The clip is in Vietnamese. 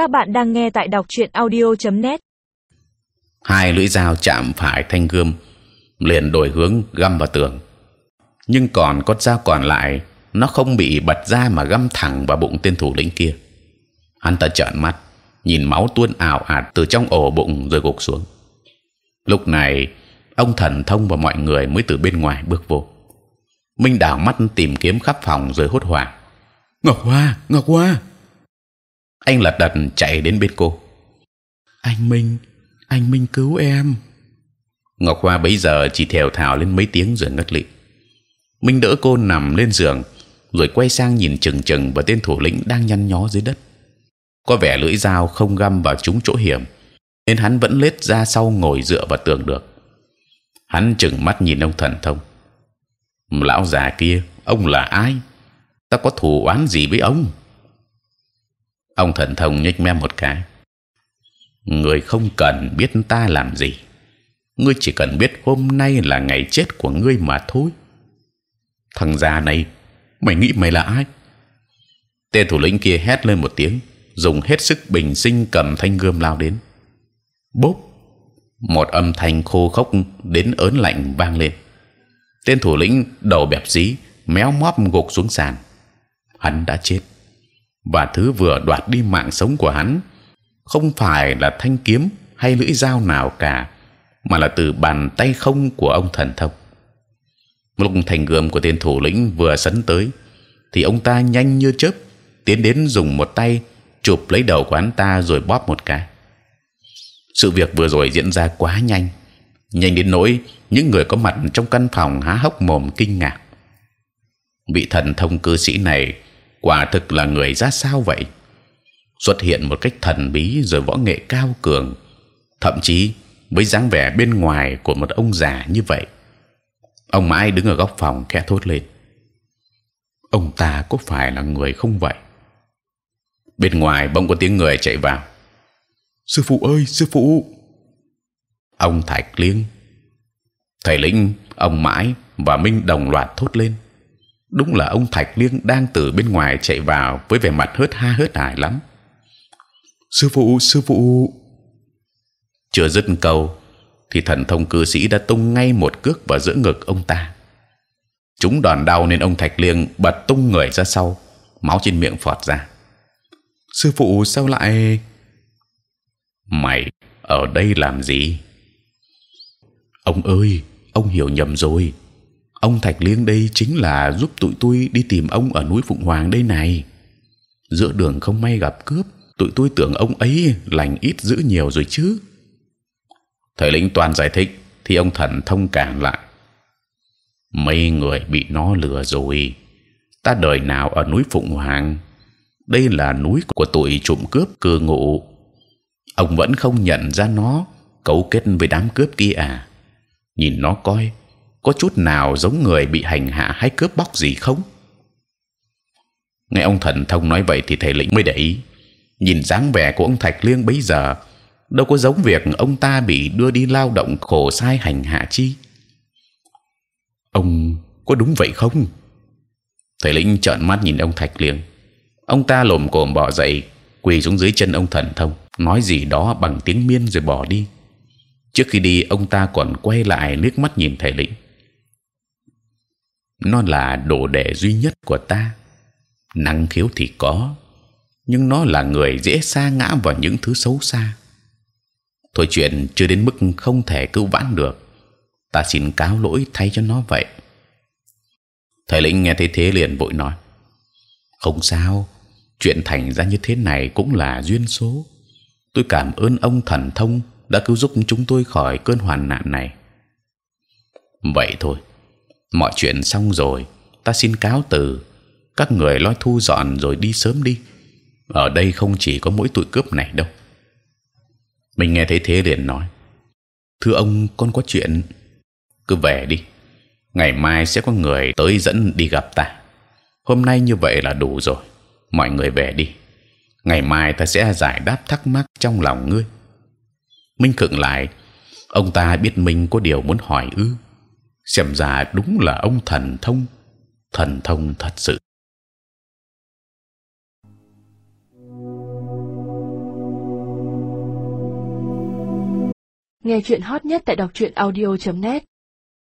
Các bạn đang nghe tại đọc truyện audio.net. hai lưỡi dao chạm phải thanh gươm liền đổi hướng găm vào tường. Nhưng còn con dao còn lại nó không bị bật ra mà găm thẳng vào bụng tên thủ lĩnh kia. Hắn ta trợn mắt nhìn máu tuôn ảo ạt từ trong ổ bụng rồi gục xuống. Lúc này ông thần thông và mọi người mới từ bên ngoài bước vô. Minh đảo mắt tìm kiếm khắp phòng rồi hốt hoảng. Ngọc hoa ngọc hoa anh lật đật chạy đến bên cô. Anh minh anh minh cứu em. Ngọc hoa bấy giờ chỉ thều thào lên mấy tiếng rồi ngất lịm minh đỡ cô nằm lên giường rồi quay sang nhìn chừng chừng vào tên thủ lĩnh đang nhăn nhó dưới đất. Có vẻ lưỡi dao không găm vào trúng chỗ hiểm nên hắn vẫn lết ra sau ngồi dựa vào tường được. Hắn chừng mắt nhìn ông thần thông. Lão già kia ông là ai? Ta có thù oán gì với ông ông thần thông nhếch mép một cái. Người không cần biết ta làm gì. Ngươi chỉ cần biết hôm nay là ngày chết của ngươi mà thôi. Thằng già này, mày nghĩ mày là ai? Tên thủ lĩnh kia hét lên một tiếng, dùng hết sức bình sinh cầm thanh gươm lao đến. Bốp! Một âm thanh khô khốc đến ớn lạnh vang lên. Tên thủ lĩnh đầu bẹp dí, méo móp gục xuống sàn. Hắn đã chết và thứ vừa đoạt đi mạng sống của hắn, không phải là thanh kiếm hay lưỡi dao nào cả, mà là từ bàn tay không của ông thần thông. Lúc thành gươm của tên thủ lĩnh vừa sấn tới, thì ông ta nhanh như chớp tiến đến dùng một tay chụp lấy đầu của hắn ta rồi bóp một cái. Sự việc vừa rồi diễn ra quá nhanh nhanh đến nỗi những người có mặt trong căn phòng há hốc mồm kinh ngạc. Vị thần thông cư sĩ này quả thực là người ra sao vậy? Xuất hiện một cách thần bí rồi võ nghệ cao cường thậm chí với dáng vẻ bên ngoài của một ông già như vậy. Ông mãi đứng ở góc phòng khẽ thốt lên. Ông ta có phải là người không vậy? Bên ngoài bỗng có tiếng người chạy vào. Sư phụ ơi sư phụ! Ông thạch liêng thầy lĩnh ông mãi và minh đồng loạt thốt lên đúng là ông thạch liêng đang từ bên ngoài chạy vào với vẻ mặt hớt ha hớt hải lắm. Sư phụ sư phụ. Chưa dứt câu thì thần thông cư sĩ đã tung ngay một cước vào giữa ngực ông ta. Chúng đòn đau nên ông thạch liêng bật tung người ra sau máu trên miệng phọt ra. Sư phụ sao lại mày ở đây làm gì? Ông ơi ông hiểu nhầm rồi ông thạch liêng đây chính là giúp tụi tôi đi tìm ông ở núi phụng hoàng đây này. Giữa đường không may gặp cướp, tụi tôi tưởng ông ấy lành ít giữ nhiều rồi chứ. Thầy lĩnh toàn giải thích, thì ông thần thông cảm lại. Mấy người bị nó lừa rồi. Ta đời nào ở núi phụng hoàng? Đây là núi của tụi trộm cướp cư ngụ. Ông vẫn không nhận ra nó, cấu kết với đám cướp kia à? Nhìn nó coi có chút nào giống người bị hành hạ hay cướp bóc gì không? Nghe ông thần thông nói vậy thì thầy lĩnh mới để ý. Nhìn dáng vẻ của ông thạch liêng bấy giờ, đâu có giống việc ông ta bị đưa đi lao động khổ sai hành hạ chi? Ông có đúng vậy không? Thầy lĩnh trợn mắt nhìn ông thạch liêng. Ông ta lồm cồm bỏ dậy, quỳ xuống dưới chân ông thần thông, nói gì đó bằng tiếng miên rồi bỏ đi. Trước khi đi, ông ta còn quay lại liếc mắt nhìn thầy lĩnh nó là đồ đệ duy nhất của ta. Năng khiếu thì có, nhưng nó là người dễ sa ngã vào những thứ xấu xa. Thôi chuyện chưa đến mức không thể cứu vãn được. Ta xin cáo lỗi thay cho nó vậy. Thầy lĩnh nghe thấy thế liền vội nói, không sao, chuyện thành ra như thế này cũng là duyên số. Tôi cảm ơn ông thần thông đã cứu giúp chúng tôi khỏi cơn hoàn nạn này. Vậy thôi mọi chuyện xong rồi, ta xin cáo từ. Các người lo thu dọn rồi đi sớm đi. Ở đây không chỉ có mỗi tụi cướp này đâu. Mình nghe thấy thế liền nói, thưa ông, con có chuyện. Cứ về đi. Ngày mai sẽ có người tới dẫn đi gặp ta. Hôm nay như vậy là đủ rồi. Mọi người về đi. Ngày mai ta sẽ giải đáp thắc mắc trong lòng ngươi. Minh khựng lại, ông ta biết mình có điều muốn hỏi ư? xem ra đúng là ông thần thông. Thần thông thật sự. Nghe chuyện hot nhất tại đọc truyện audio .net.